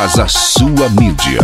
faz a sua mídia.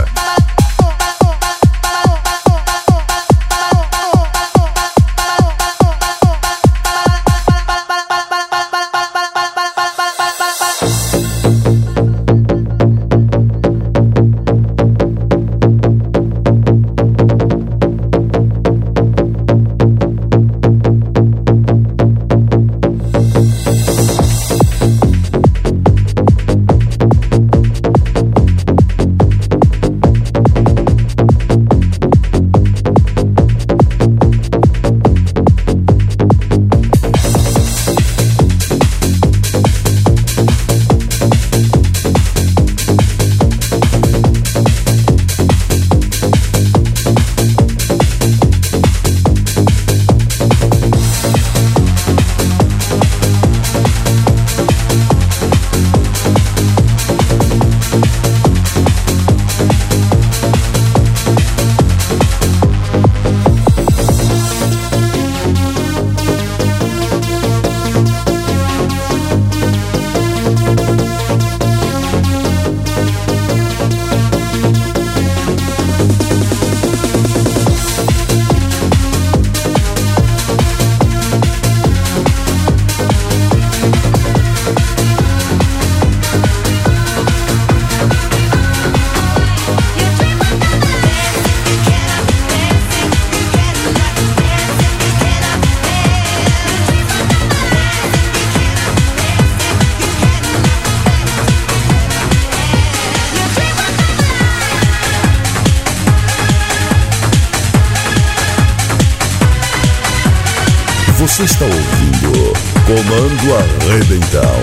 Comando Arrebentão.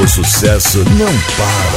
O sucesso não para.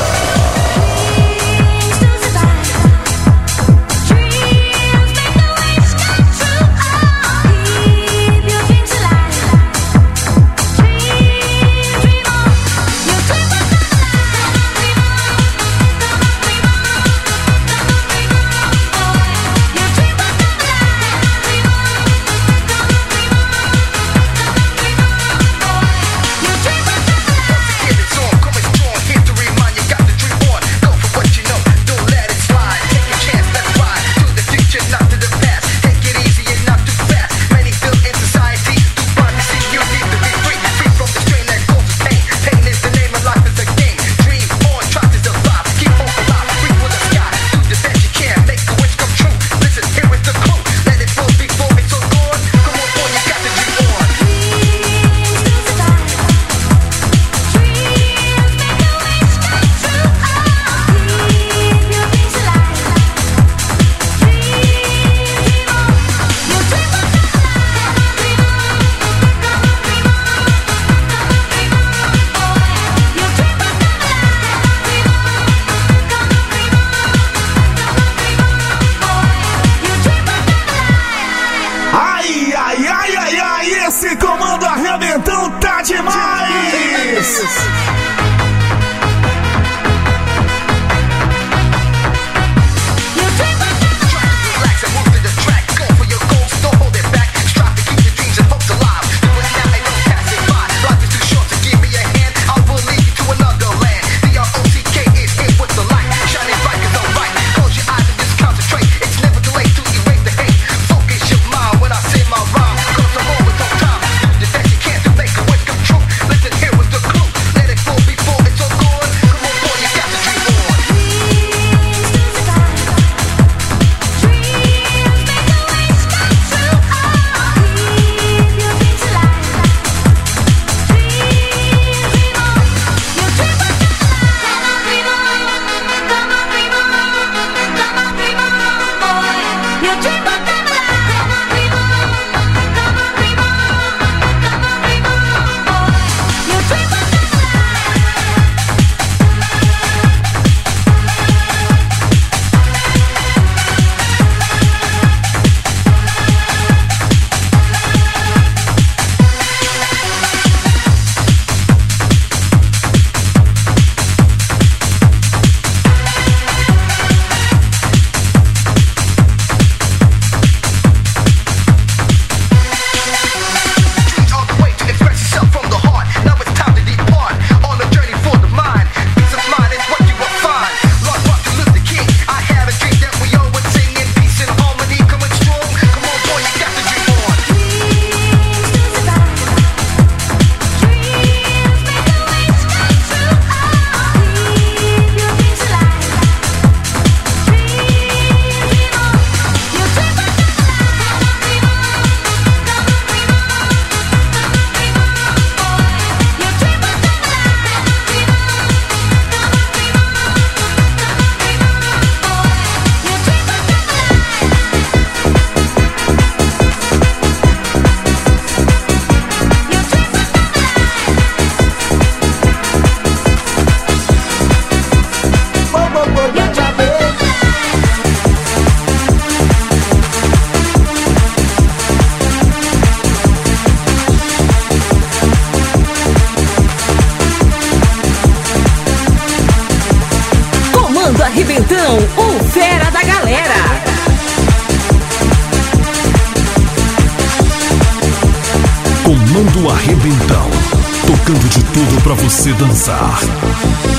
Salsa.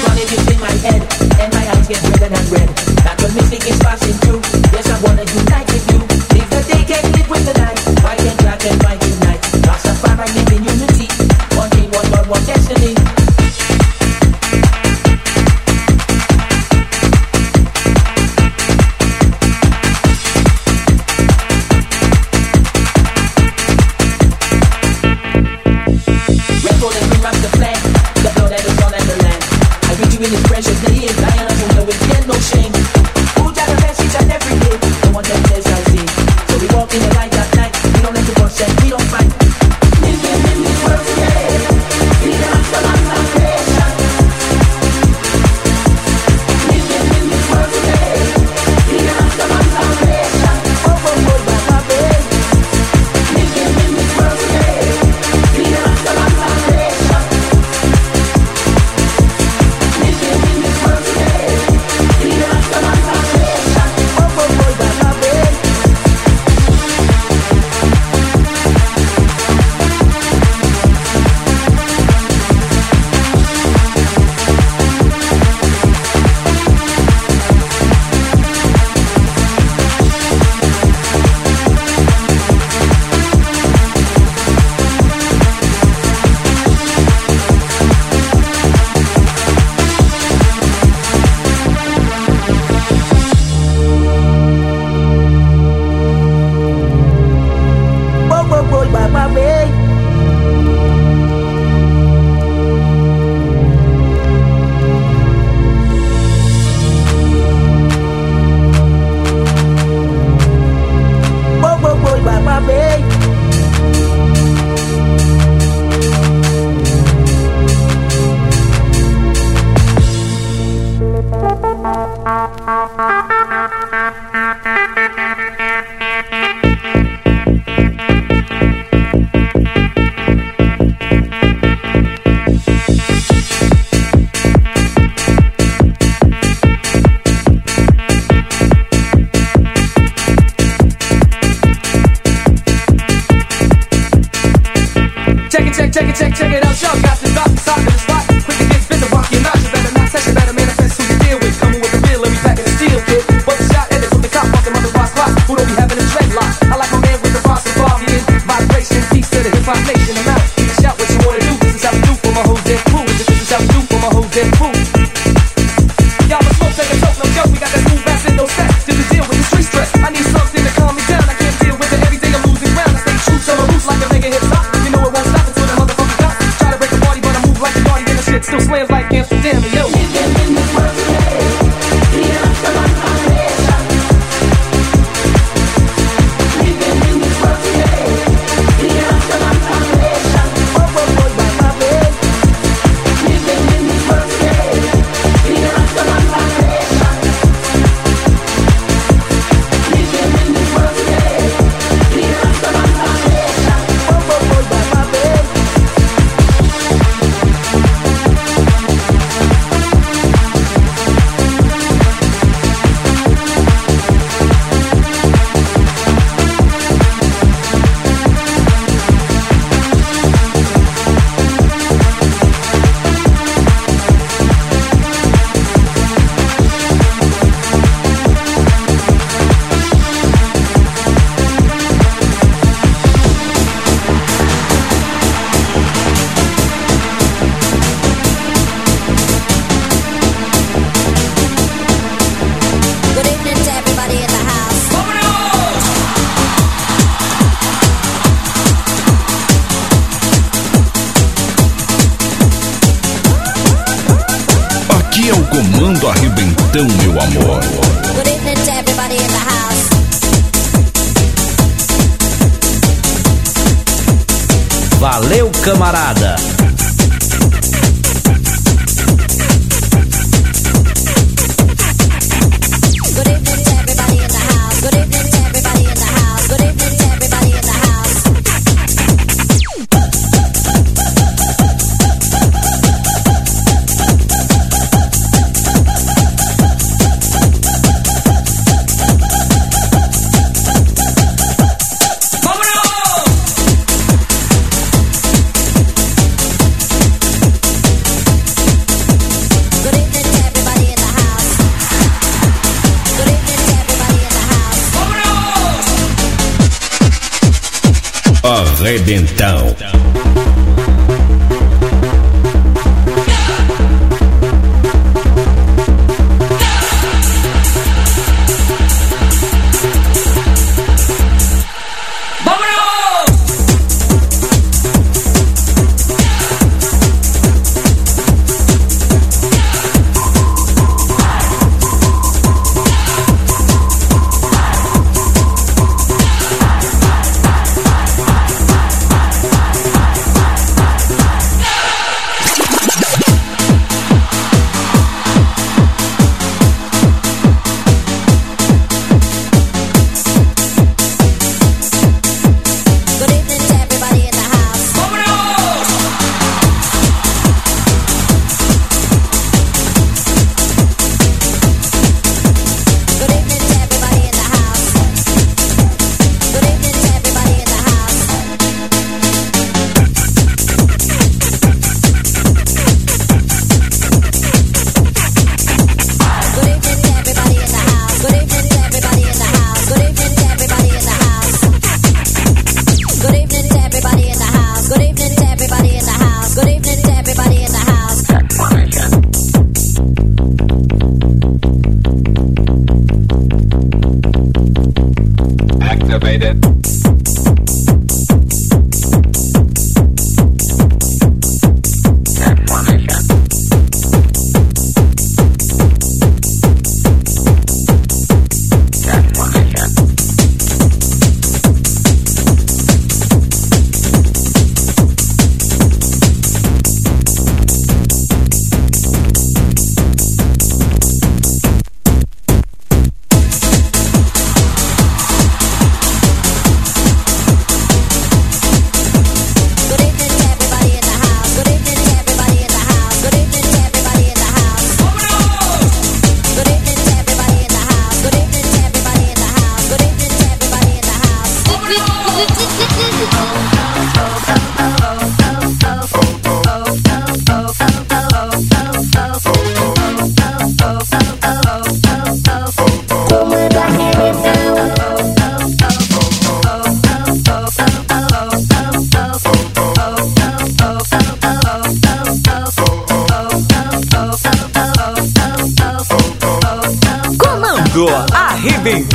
Money, you my head, and my eyes get red and red. Rebentão.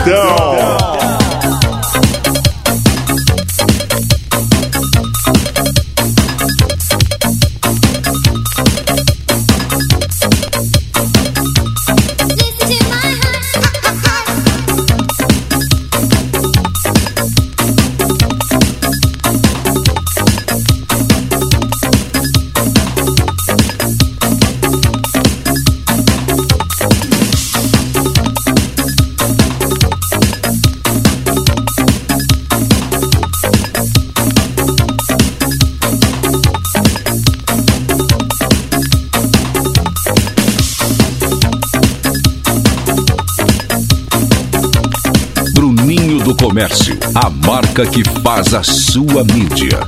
down. marca que faz a sua mídia.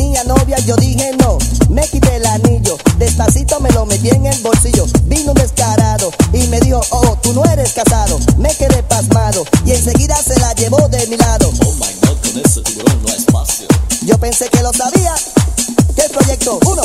tenía novia, yo dije no. Me quité el anillo, despacito me lo metí en el bolsillo. Vino un descarado y me dijo, oh, tú no eres casado. Me quedé pasmado y enseguida se la llevó de mi lado. Yo pensé que lo sabía. Que el proyecto uno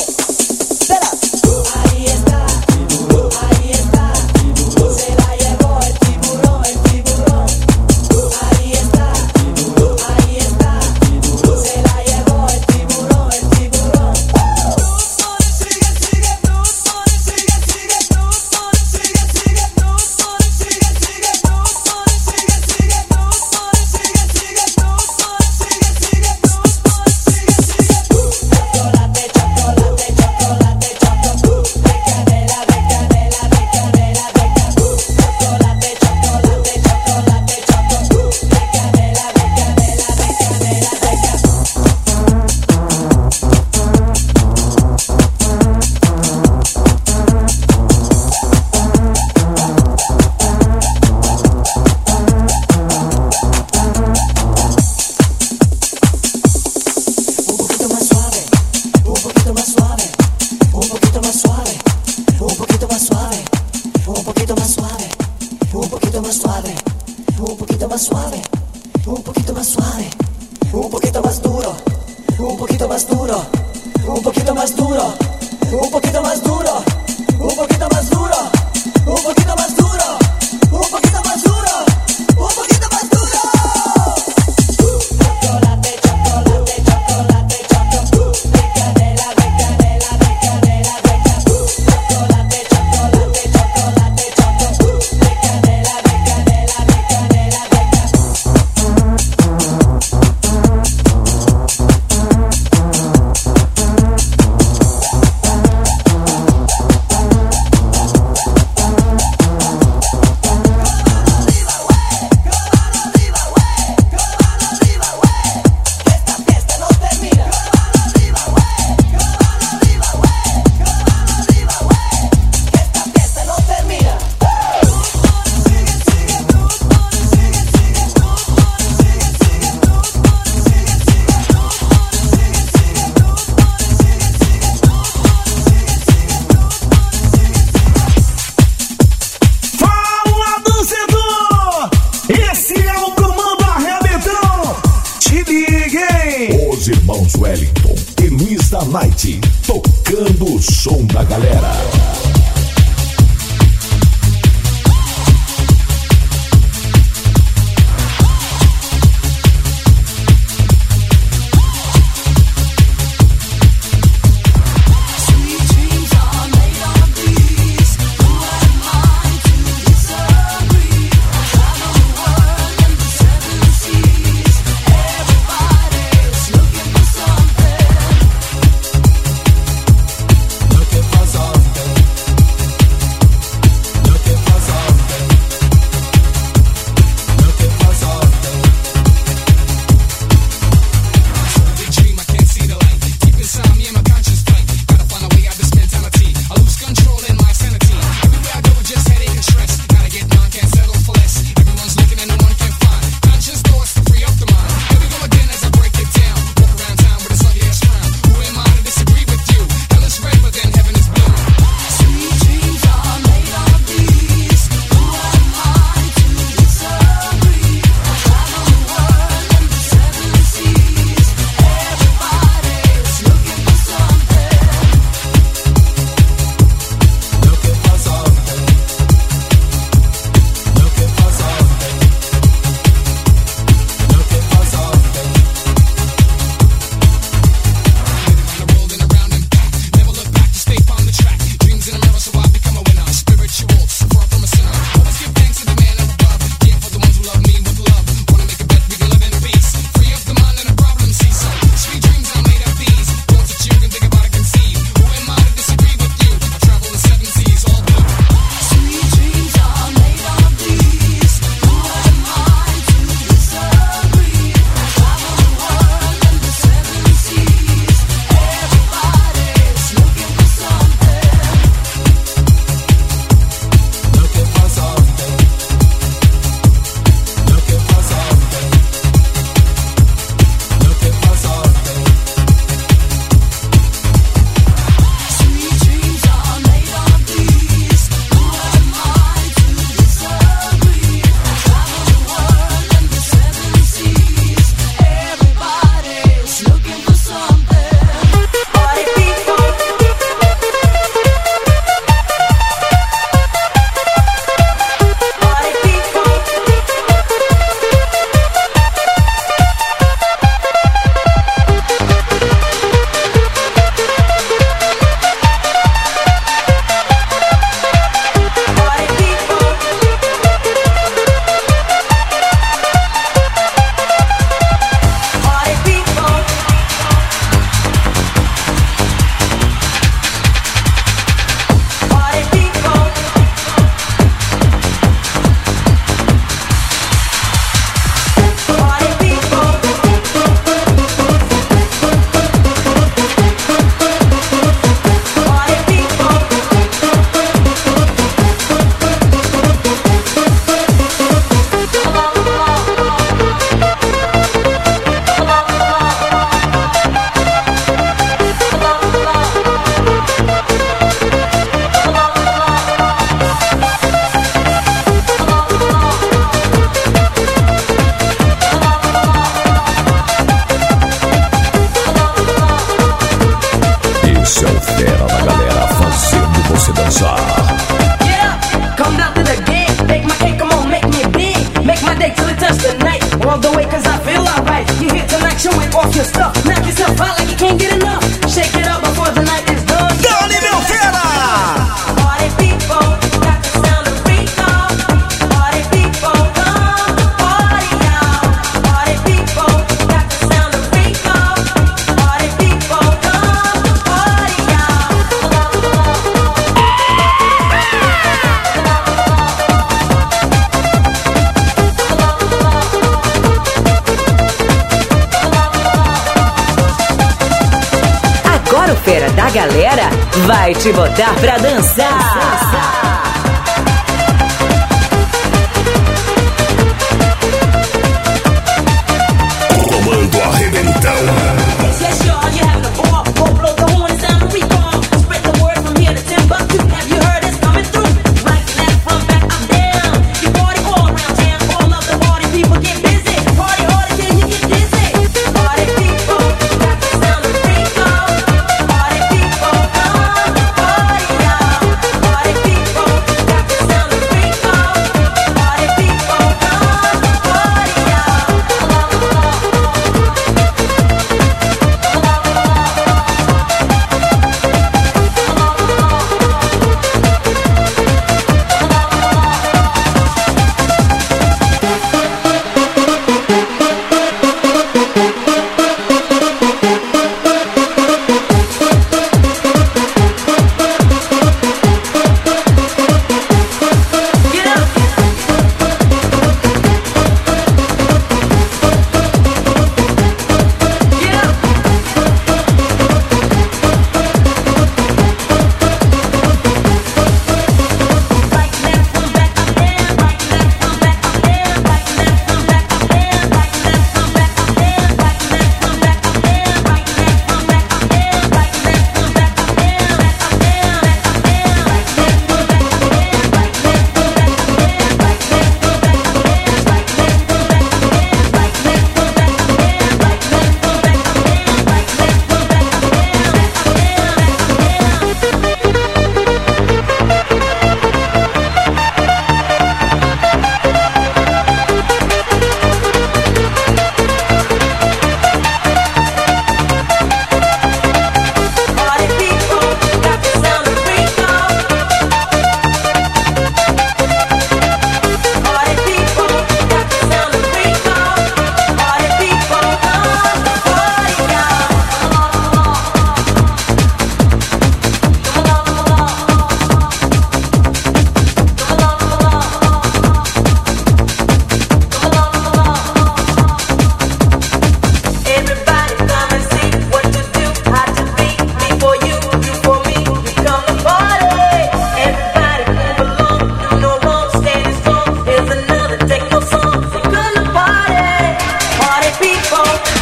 Sua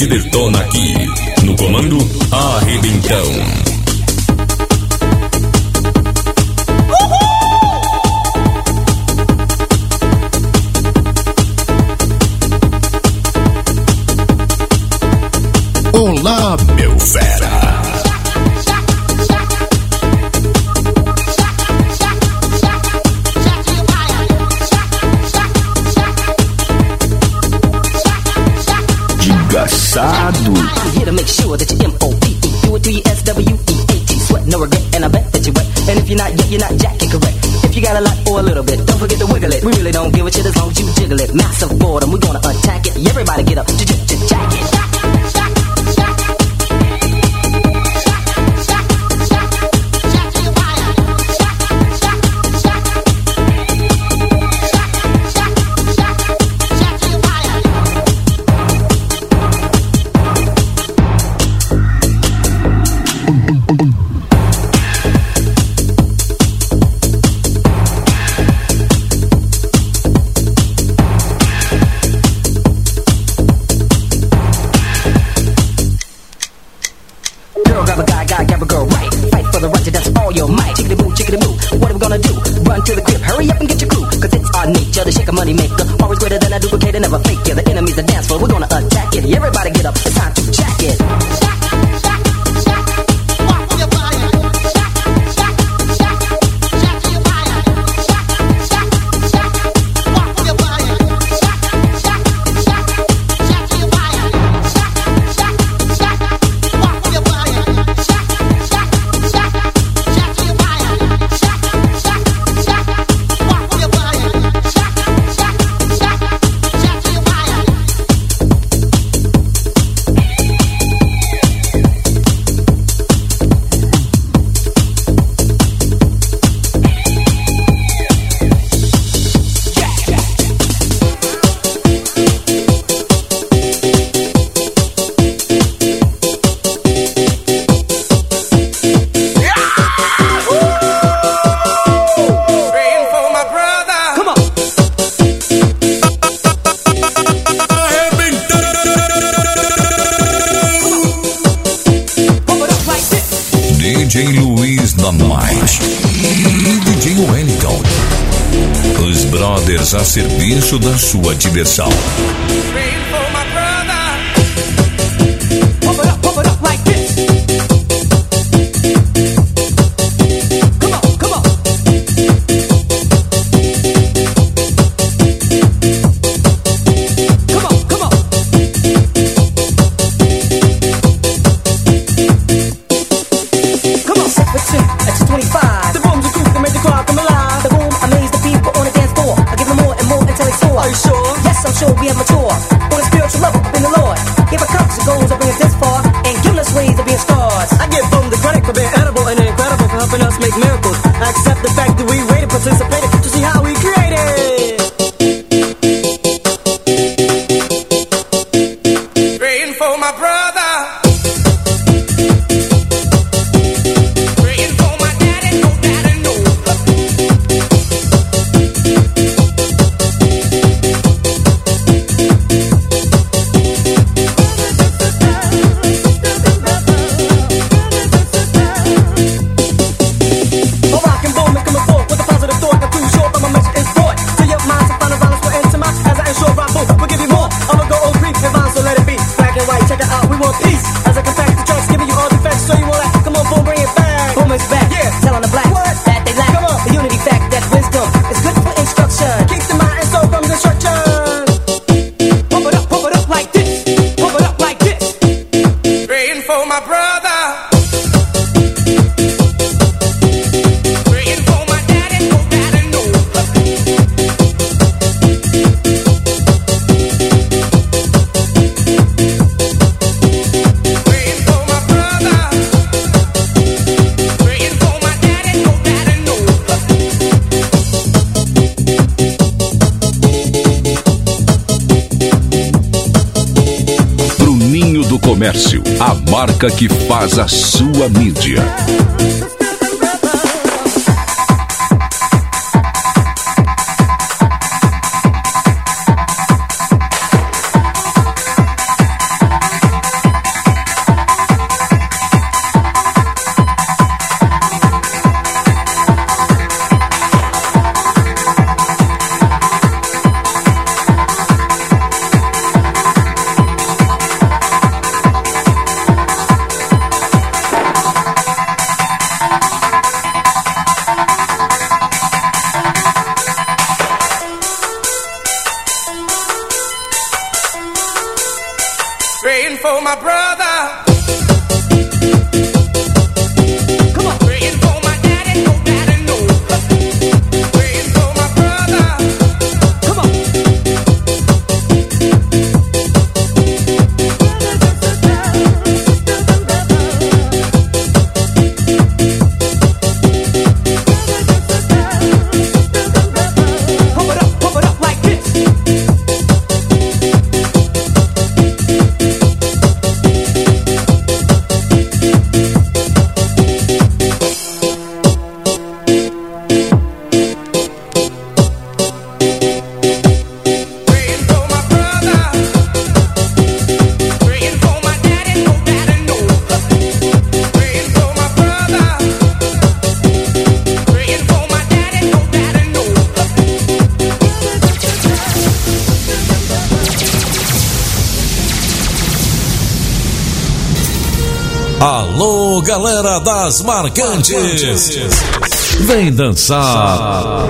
a sua Comércio, a marca que faz a sua mídia. Marcantes. Vem dançar.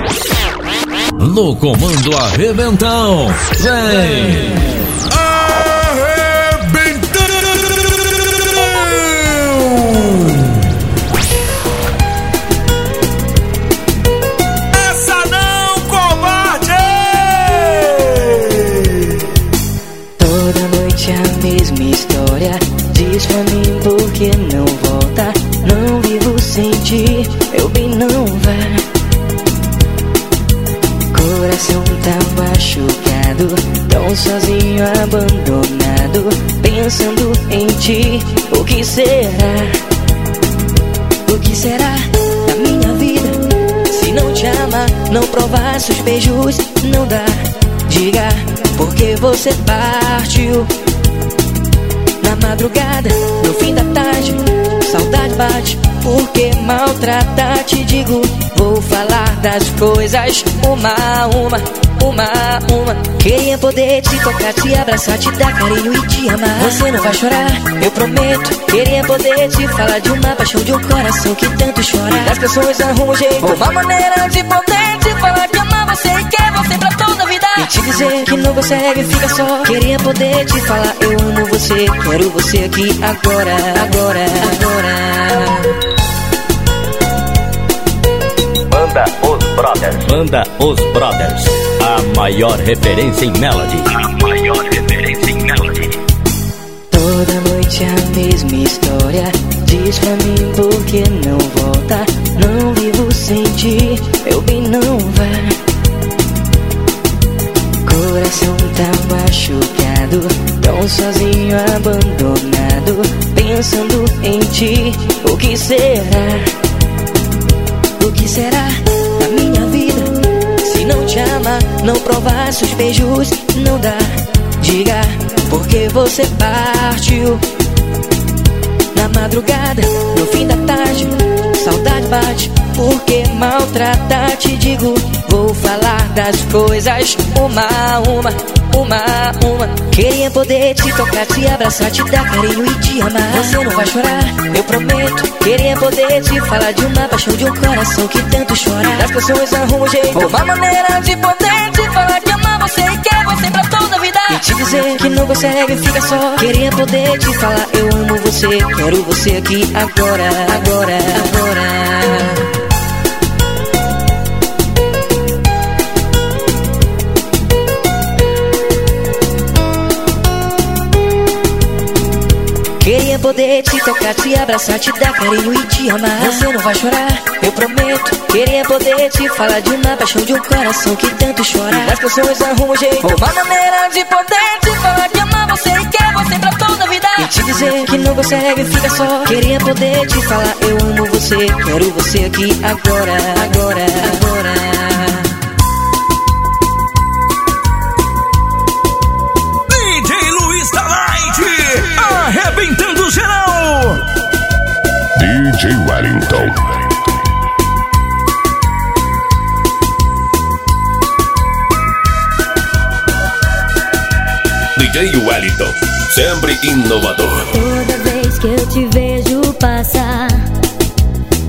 No comando Arrebentão. Vem. Essa tão sozinho, abandonado. Pensando em ti, o que será? O que será da minha vida? Se não te ama, não provar seus beijos, não dá. Diga por que você partiu. Na madrugada, no fim da tarde, saudade bate. Porque maltrata, te digo. Vou falar das coisas uma a uma, uma a uma. Queria poder te tocar, te abraçar, te dar carinho e te amar. Você não vai chorar, eu prometo. Queria poder te falar de uma paixão, de um coração que tanto chora. As pessoas arrumam um jeito, uma maneira de poder te falar que ama você e quer você pra toda a vida. E te dizer que não consegue, fica só. Queria poder te falar, eu amo você, quero você aqui agora, agora, agora. Brothers. Banda Os Brothers. A maior referência em Melody. A maior referência em Melody. Toda noite a mesma história. Diz pra mim por que não volta. Não vivo sem ti, meu bem, não vá. Coração tá machucado, tão sozinho, abandonado. Pensando em ti, o que será? O que será não te ama, não provar seus beijos, não dá. Diga por que você partiu. Na madrugada, no fim da tarde, saudade bate. Porque maltrata, te digo. Vou falar das coisas uma a uma, uma uma. Queria poder te tocar, te abraçar, te dar carinho e te amar. Você não vai chorar, eu prometo. Queria poder te falar de uma paixão, de um coração que tanto chora. As pessoas arrumam um jeito, uma maneira de poder te falar que ama você e quer você pra toda a vida. E te dizer que não consegue, fica só. Queria poder te falar, eu amo você, quero você aqui agora, agora, agora. Poder te tocar, te abraçar, te dar carinho e te amar. Você não vai chorar, eu prometo. Queria poder te falar de uma paixão, de um coração que tanto chora. As pessoas arrumam um jeito, uma maneira de poder te falar que ama você e quer você pra toda a vida. E te dizer que não consegue, fica só. Queria poder te falar, eu amo você, quero você aqui agora, agora, agora. DJ Wellington. DJ Wellington, sempre inovador. Toda vez que eu te vejo passar,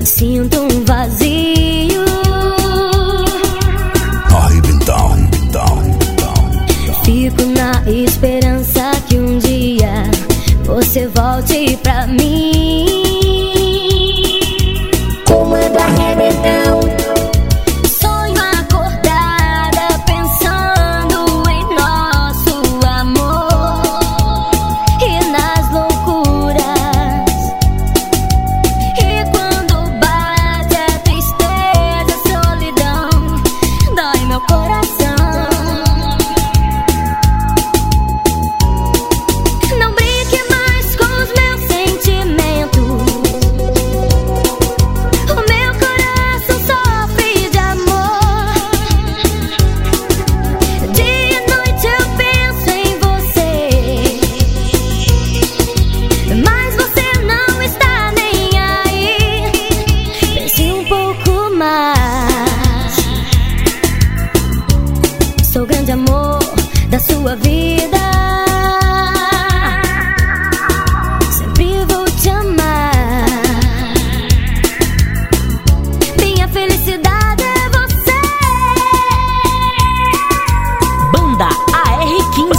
sinto um vazio.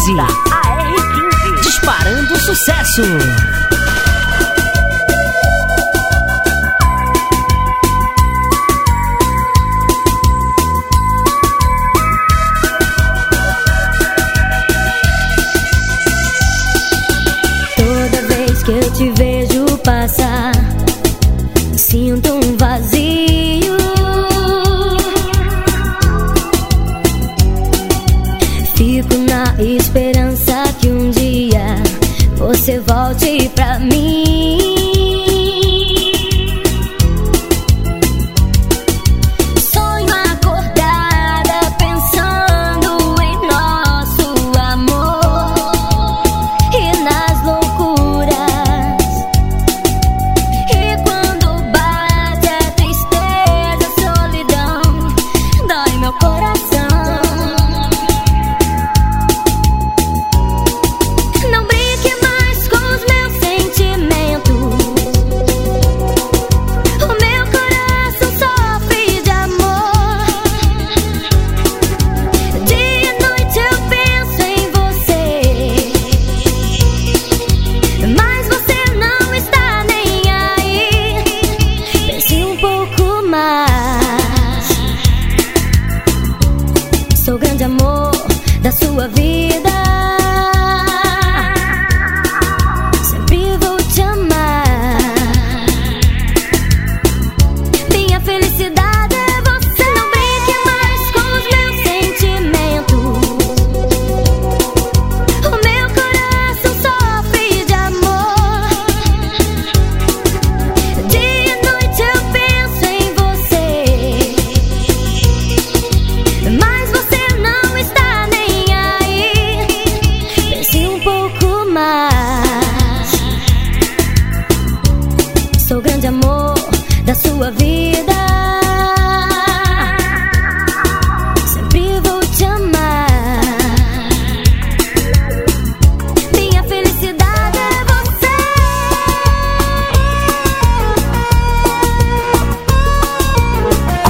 AR15. Disparando sucesso.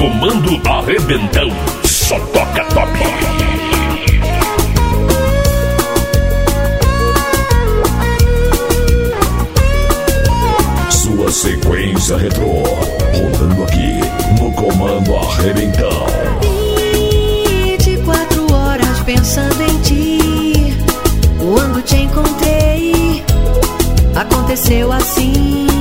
Comando Arrebentão. Só toca top. Sua sequência retrô, rodando aqui no comando arrebentão. 24 horas pensando em ti, quando te encontrei, aconteceu assim.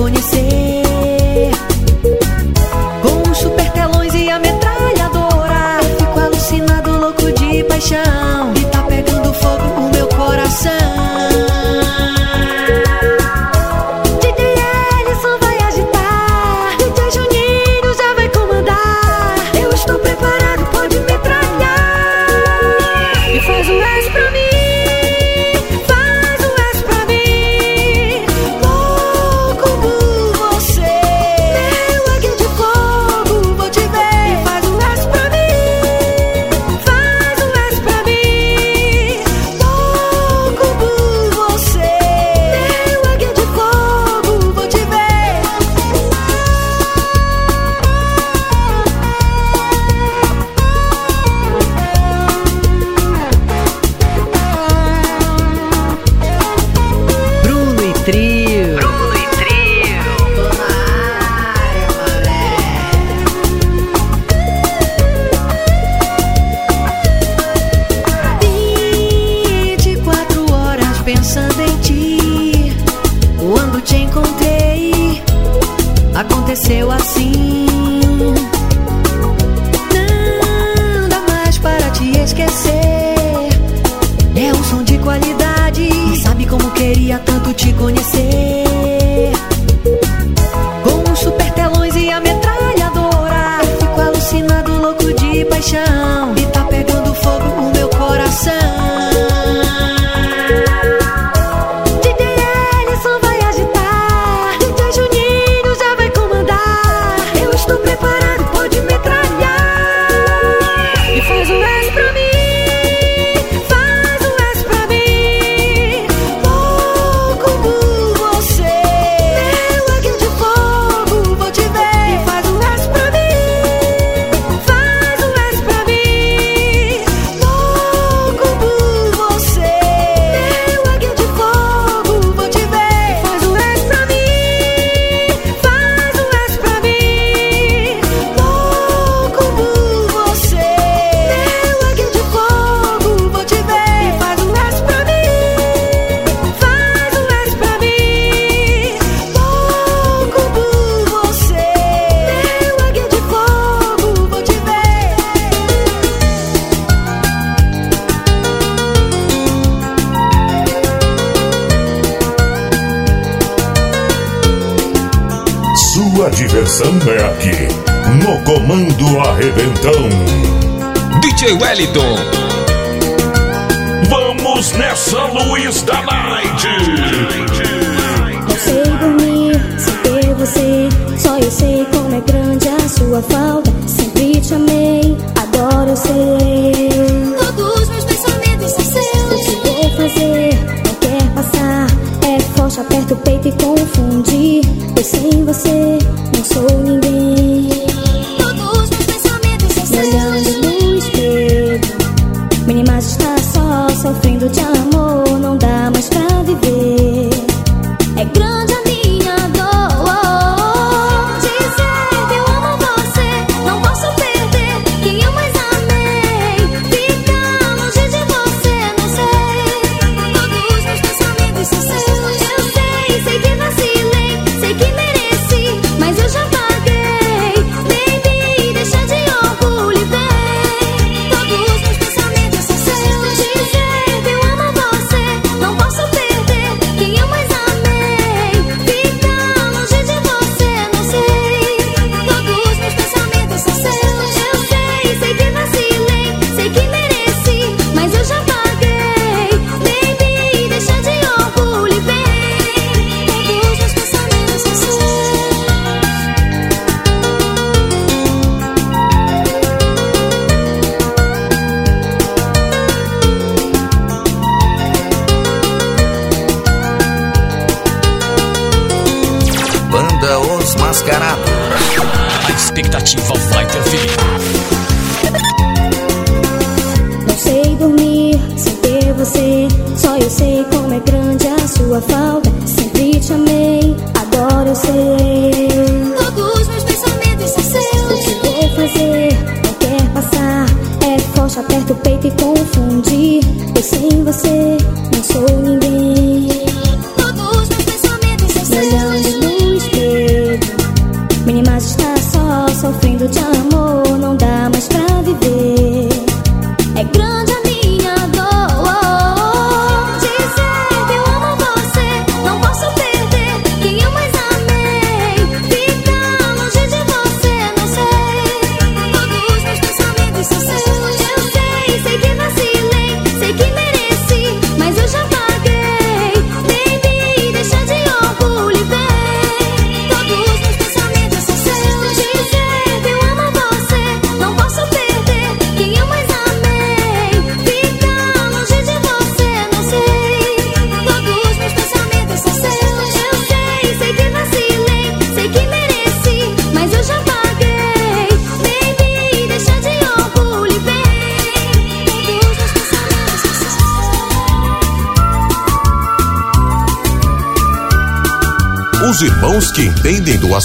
conhecer.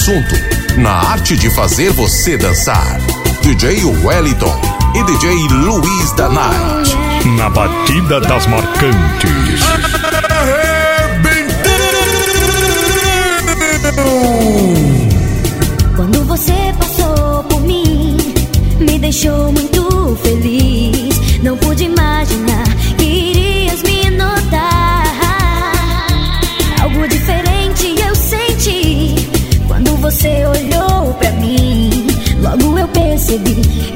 assunto, na arte de fazer você dançar. DJ Wellington e DJ Luiz da Night. Na batida das marcantes. Quando você passou por mim, me deixou muito feliz. baby.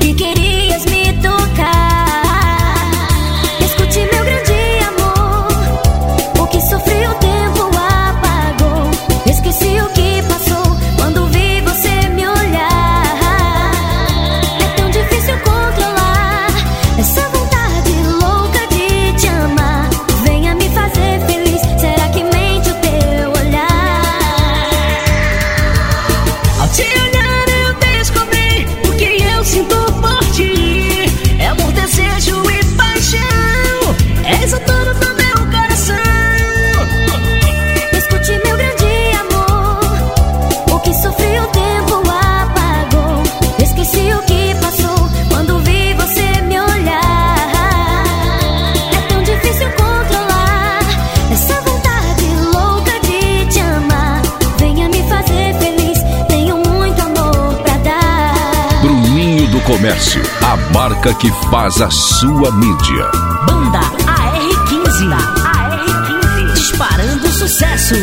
A marca que faz a sua mídia. Banda AR15. AR15. Disparando sucesso.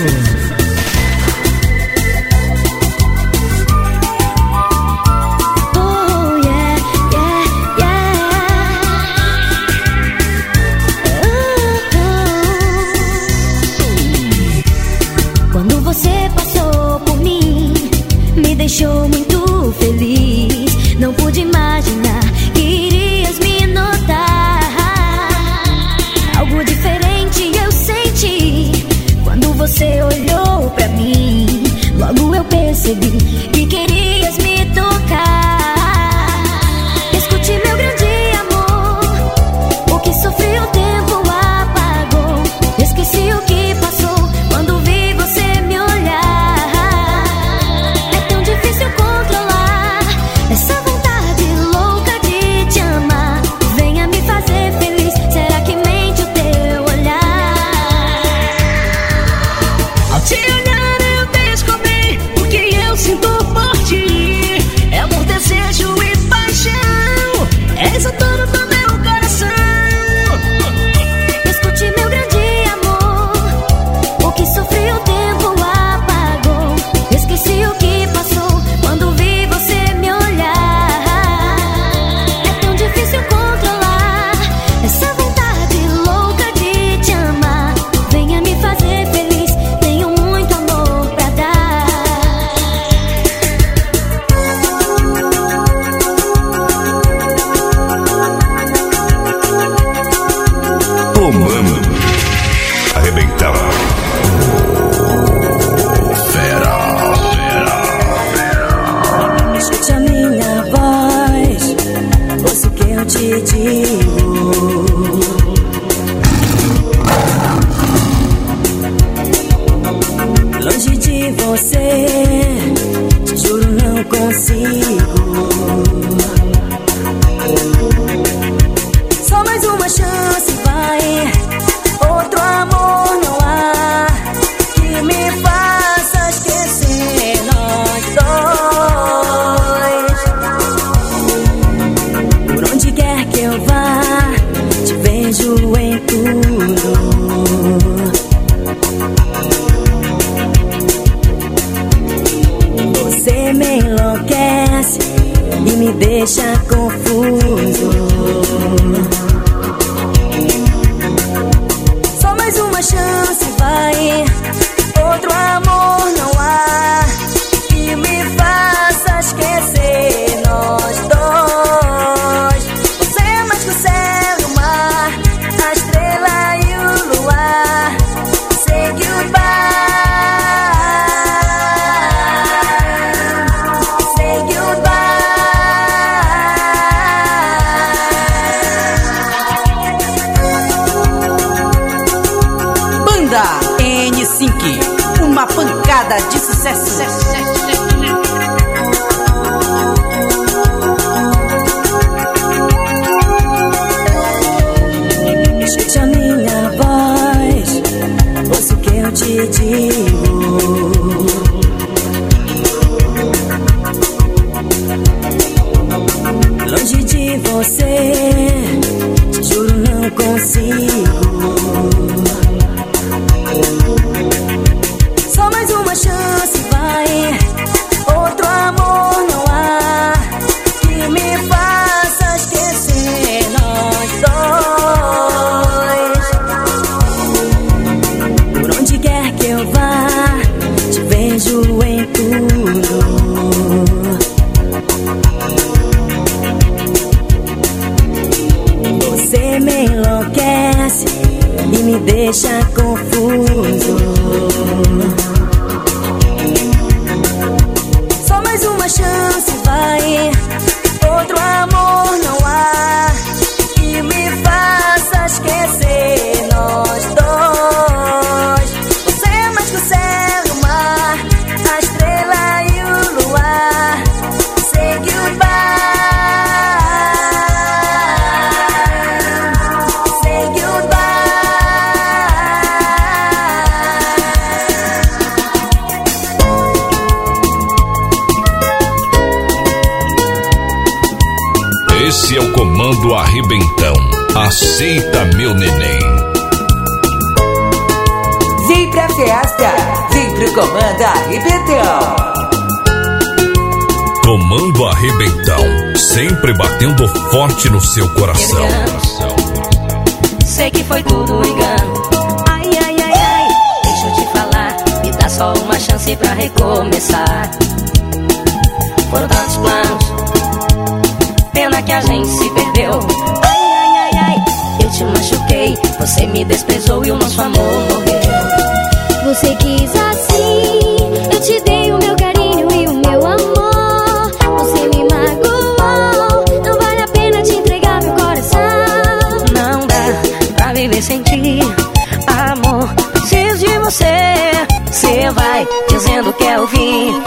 Deixa confuso. sempre batendo forte no seu coração. Sei que foi tudo engano. Ai, ai, ai, ai. Deixa eu te falar. Me dá só uma chance pra recomeçar. Foram tantos planos. Pena que a gente se perdeu. Ai, ai, ai, ai. Eu te machuquei. Você me desprezou e o nosso amor morreu. Você quis assim. Eu te dei. sentir Amor, preciso de você. Você vai dizendo que é o fim.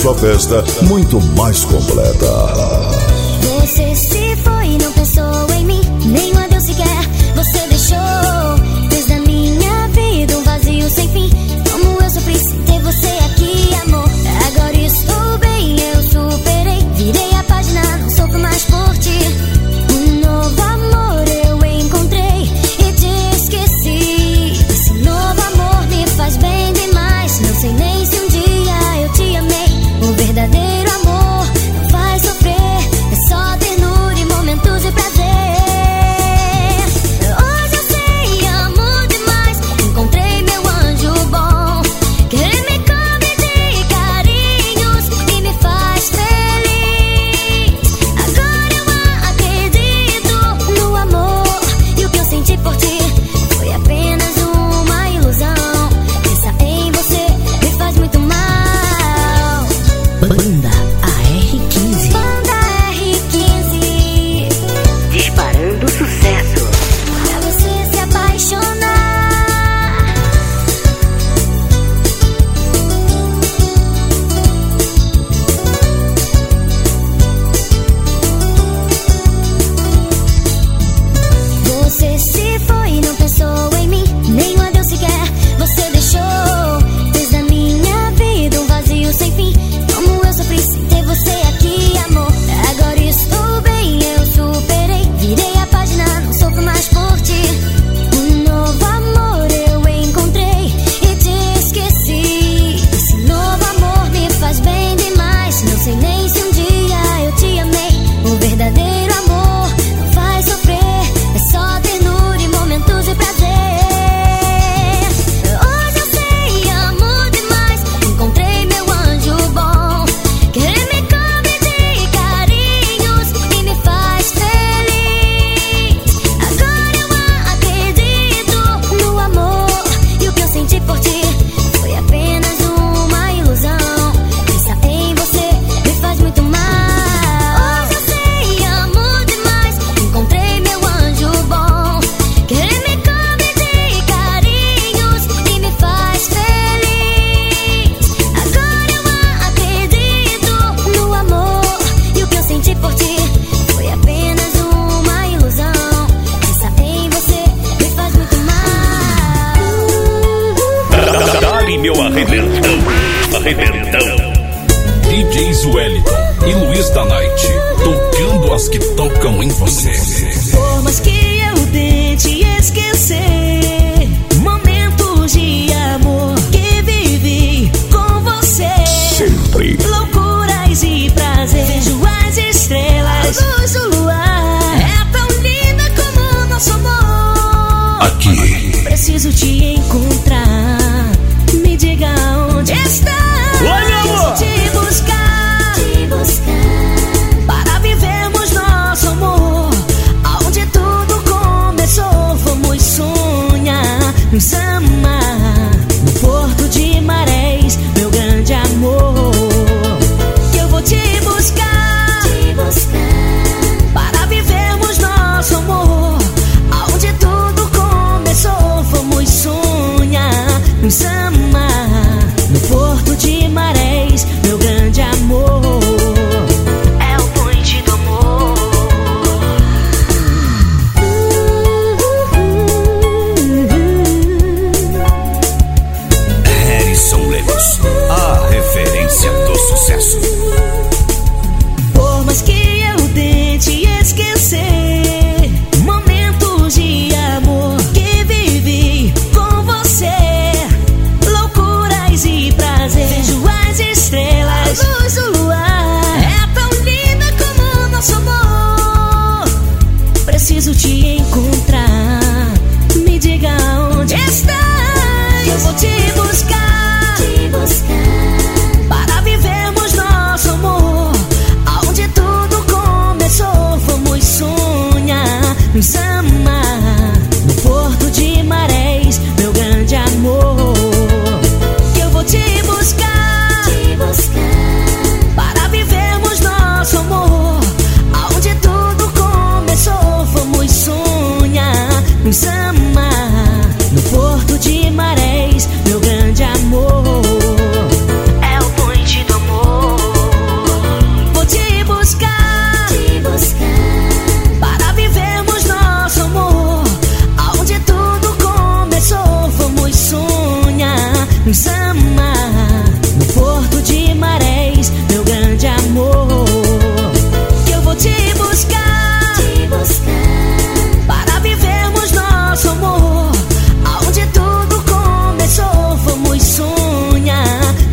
sua festa muito mais completa. Você se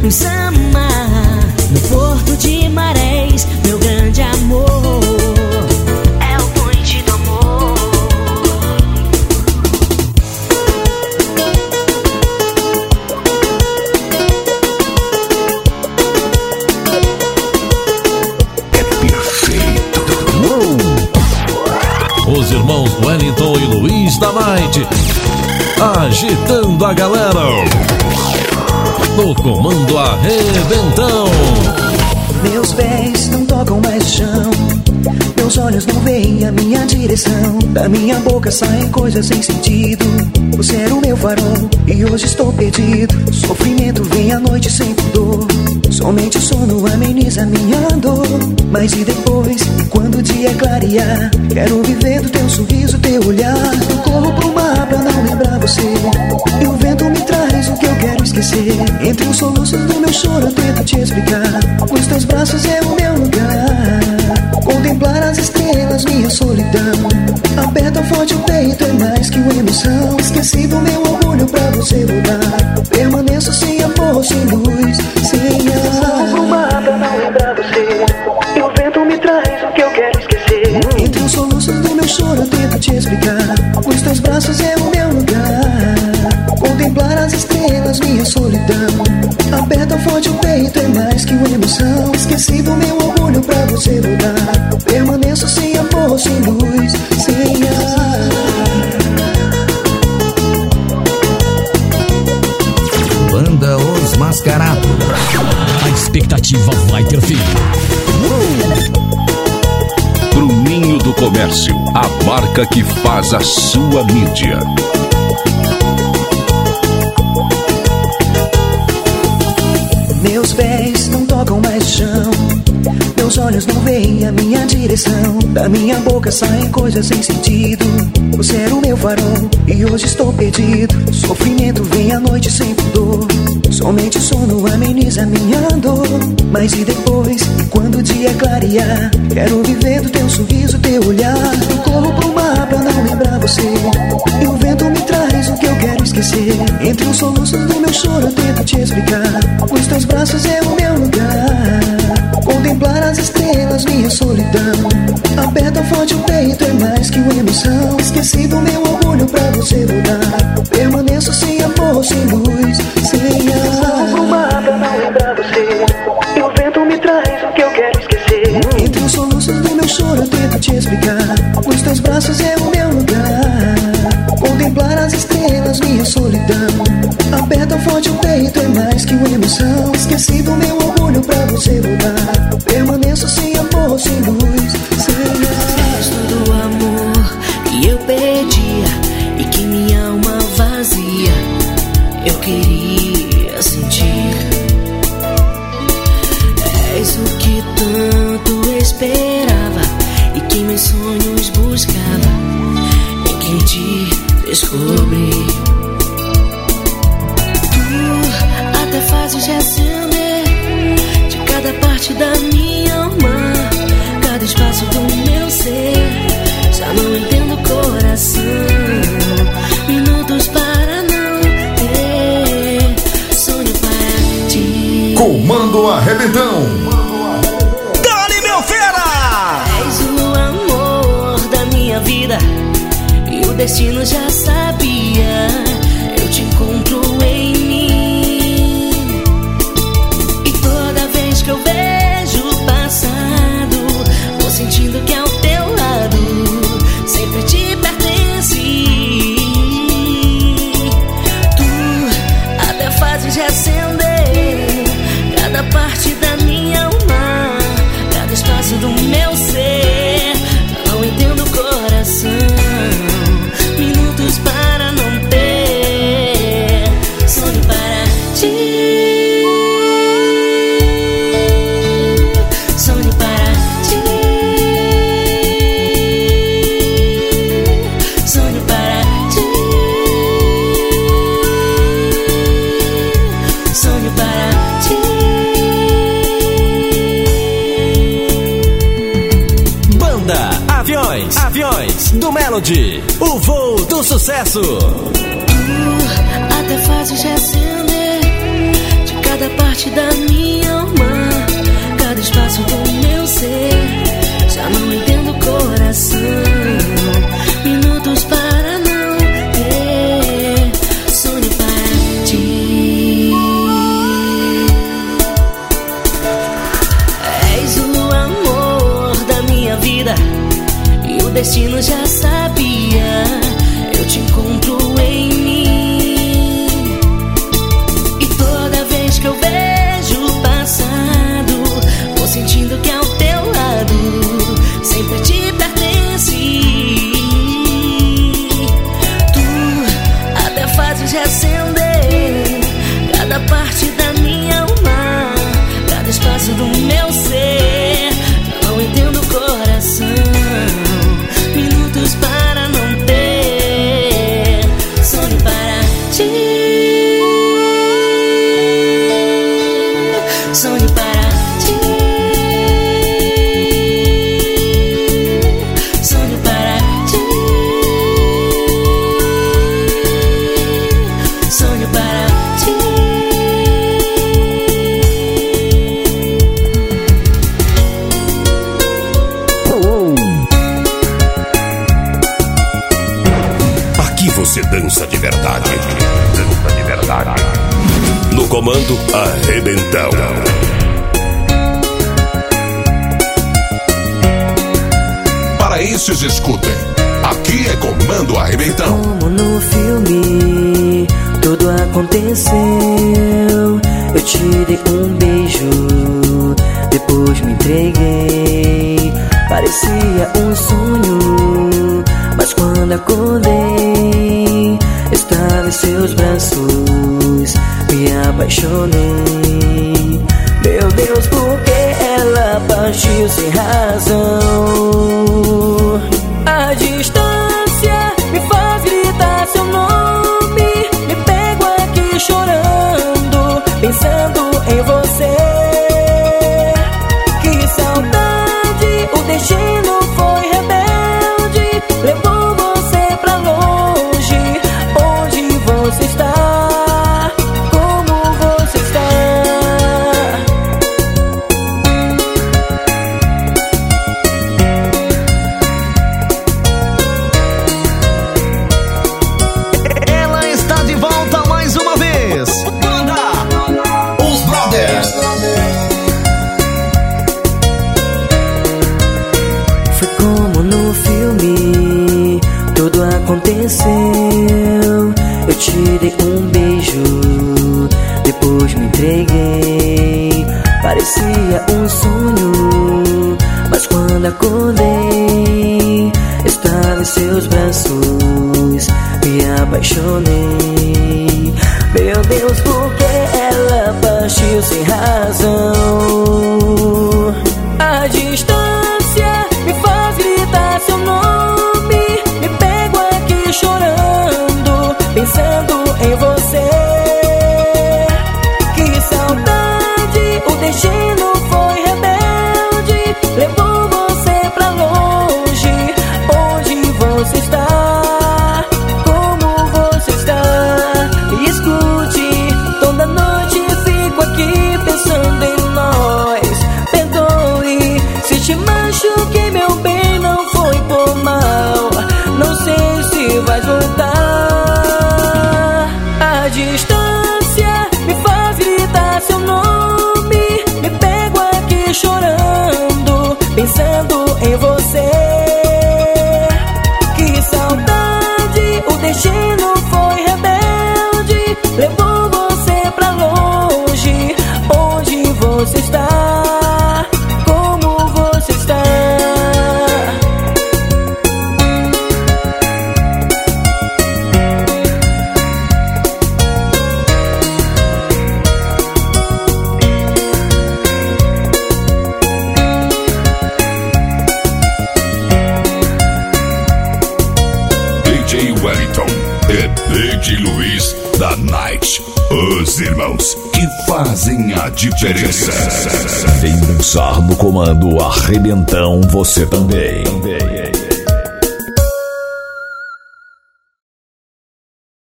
Nos amar. No porto de marés, meu grande amor. É o ponte do amor. Perfeito. Os irmãos Wellington e Luiz da Night, agitando a galera. No comando arrebentão. Meus pés não tocam mais o chão. Meus olhos não veem a minha direção. Da minha boca saem coisas sem sentido. Você era o meu farol e hoje estou perdido. Sofrimento vem à noite sem pudor. Somente o sono ameniza minha dor. Mas e depois, quando o dia clarear? Quero viver do teu sorriso, teu olhar. Eu corro pro mar pra não lembrar você. E o vento me traz o que eu quero esquecer. Entre os soluços do meu choro eu tento te explicar. Nos teus braços é o meu lugar. Contemplar as estrelas, minha solidão. Aperta forte o peito, é mais que uma emoção. Esqueci do meu orgulho pra você voltar. Permaneço sem amor, sem luz, sem ar. Pro mar pra não lembrar você. E o vento me traz o que eu quero esquecer. Entre os soluços do meu choro eu tento te explicar. Os teus braços é o meu lugar. Contemplar as estrelas, minha solidão. Aperta forte o peito, é mais que uma emoção. Esqueci do meu orgulho pra você voltar. Permaneço sem amor, sem luz, sem ar. Banda Os Mascarados. A expectativa vai ter fim. Bruninho do Comércio, a marca que faz a sua mídia. Meus pés olhos não veem a minha direção. Da minha boca saem coisas sem sentido. Você era o meu farol e hoje estou perdido. Sofrimento vem à noite sem pudor. Somente o sono ameniza minha dor. Mas e depois? E quando o dia clarear? Quero viver do teu sorriso, teu olhar. Eu corro pro mar pra não lembrar você. E o vento me traz o que eu quero esquecer. Entre os soluços do meu choro eu tento te explicar. Os teus braços é o meu lugar. Contemplar as estrelas, minha solidão. Aperta forte o peito, é mais que uma emoção. Esqueci do meu orgulho pra você voltar. Permaneço sem amor, sem luz, sem ar. Pro mar pra não lembrar você. E o vento me traz o que eu quero esquecer. Entre os soluços do meu choro eu tento te explicar. Nos teus braços é o meu lugar. Contemplar as estrelas, minha solidão. Aperta forte o peito,